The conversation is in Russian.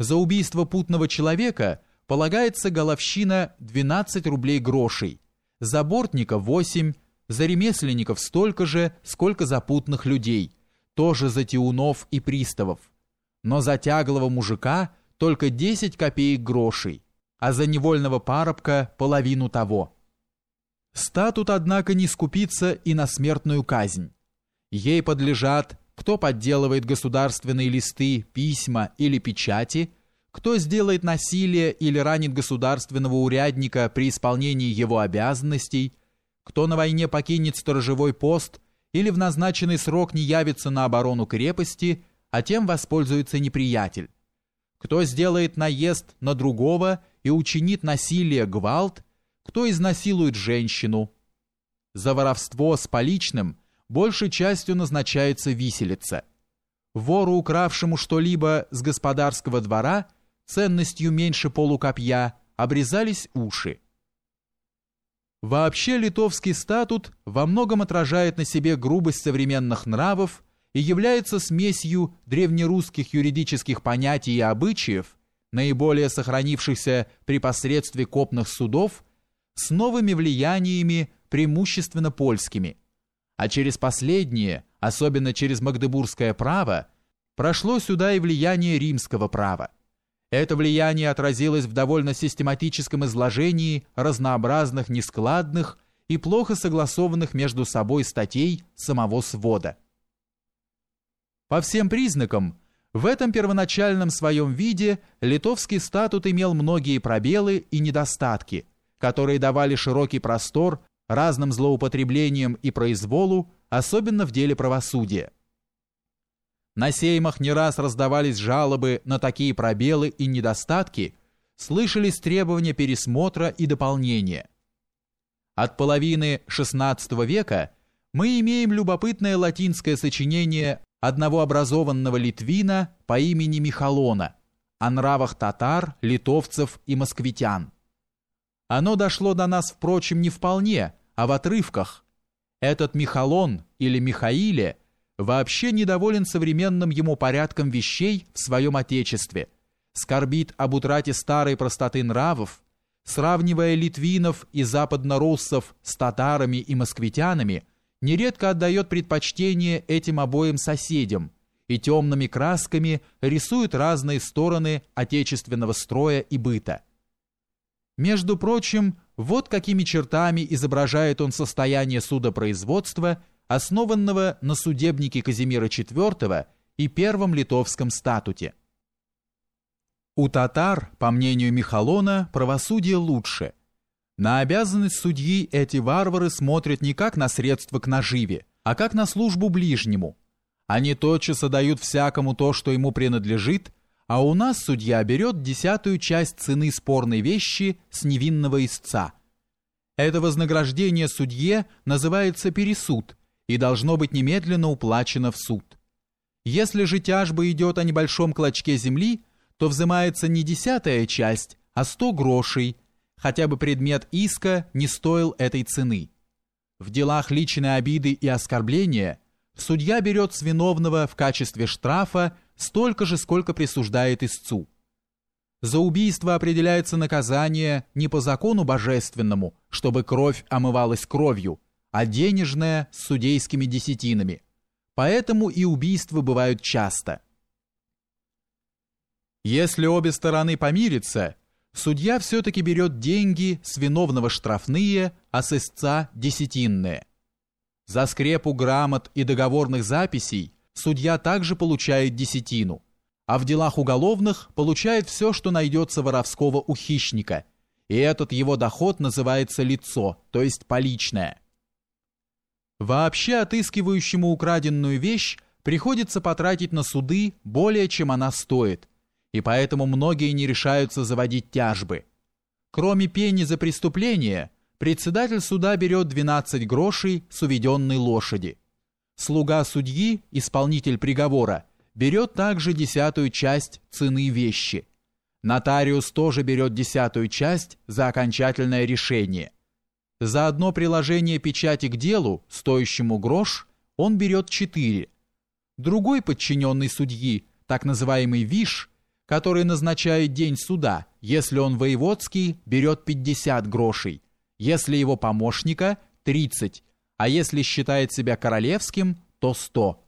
За убийство путного человека полагается головщина 12 рублей грошей, за бортника 8, за ремесленников столько же, сколько за путных людей, тоже за тиунов и приставов. Но за тяглого мужика только 10 копеек грошей, а за невольного парубка половину того. Статут, однако, не скупится и на смертную казнь. Ей подлежат, кто подделывает государственные листы, письма или печати, кто сделает насилие или ранит государственного урядника при исполнении его обязанностей, кто на войне покинет сторожевой пост или в назначенный срок не явится на оборону крепости, а тем воспользуется неприятель, кто сделает наезд на другого и учинит насилие гвалт, кто изнасилует женщину. За воровство с поличным большей частью назначается виселица. Вору, укравшему что-либо с господарского двора, ценностью меньше полукопья, обрезались уши. Вообще литовский статут во многом отражает на себе грубость современных нравов и является смесью древнерусских юридических понятий и обычаев, наиболее сохранившихся при посредстве копных судов, с новыми влияниями, преимущественно польскими, а через последние, особенно через магдебургское право, прошло сюда и влияние римского права. Это влияние отразилось в довольно систематическом изложении разнообразных нескладных и плохо согласованных между собой статей самого свода. По всем признакам, в этом первоначальном своем виде литовский статут имел многие пробелы и недостатки, которые давали широкий простор разным злоупотреблениям и произволу, особенно в деле правосудия. На сеймах не раз раздавались жалобы на такие пробелы и недостатки, слышались требования пересмотра и дополнения. От половины XVI века мы имеем любопытное латинское сочинение одного образованного литвина по имени Михалона о нравах татар, литовцев и москвитян. Оно дошло до нас, впрочем, не вполне, а в отрывках. Этот Михалон или Михаиле вообще недоволен современным ему порядком вещей в своем отечестве, скорбит об утрате старой простоты нравов, сравнивая литвинов и западноруссов с татарами и москвитянами, нередко отдает предпочтение этим обоим соседям и темными красками рисует разные стороны отечественного строя и быта. Между прочим, вот какими чертами изображает он состояние судопроизводства, основанного на судебнике Казимира IV и Первом литовском статуте. У татар, по мнению Михалона, правосудие лучше – на обязанность судьи эти варвары смотрят не как на средство к наживе, а как на службу ближнему. Они тотчас отдают всякому то, что ему принадлежит, а у нас судья берет десятую часть цены спорной вещи с невинного истца. Это вознаграждение судье называется пересуд и должно быть немедленно уплачено в суд. Если же тяжба идет о небольшом клочке земли, то взимается не десятая часть, а сто грошей – хотя бы предмет иска не стоил этой цены. В делах личной обиды и оскорбления судья берет с виновного в качестве штрафа столько же, сколько присуждает истцу. За убийство определяется наказание не по закону божественному, чтобы кровь омывалась кровью, а денежное с судейскими десятинами. Поэтому и убийства бывают часто. Если обе стороны помирятся – судья все-таки берет деньги с виновного штрафные, а с истца десятинные. За скрепу грамот и договорных записей судья также получает десятину, а в делах уголовных получает все, что найдется воровского у хищника, и этот его доход называется лицо, то есть поличное. Вообще отыскивающему украденную вещь приходится потратить на суды более, чем она стоит, и поэтому многие не решаются заводить тяжбы. Кроме пени за преступление, председатель суда берет 12 грошей с уведенной лошади. Слуга судьи, исполнитель приговора, берет также десятую часть цены вещи. Нотариус тоже берет десятую часть за окончательное решение. За одно приложение печати к делу, стоящему грош, он берет 4. Другой подчиненный судьи, так называемый виш, который назначает день суда, если он воеводский, берет 50 грошей, если его помощника – 30, а если считает себя королевским, то 100.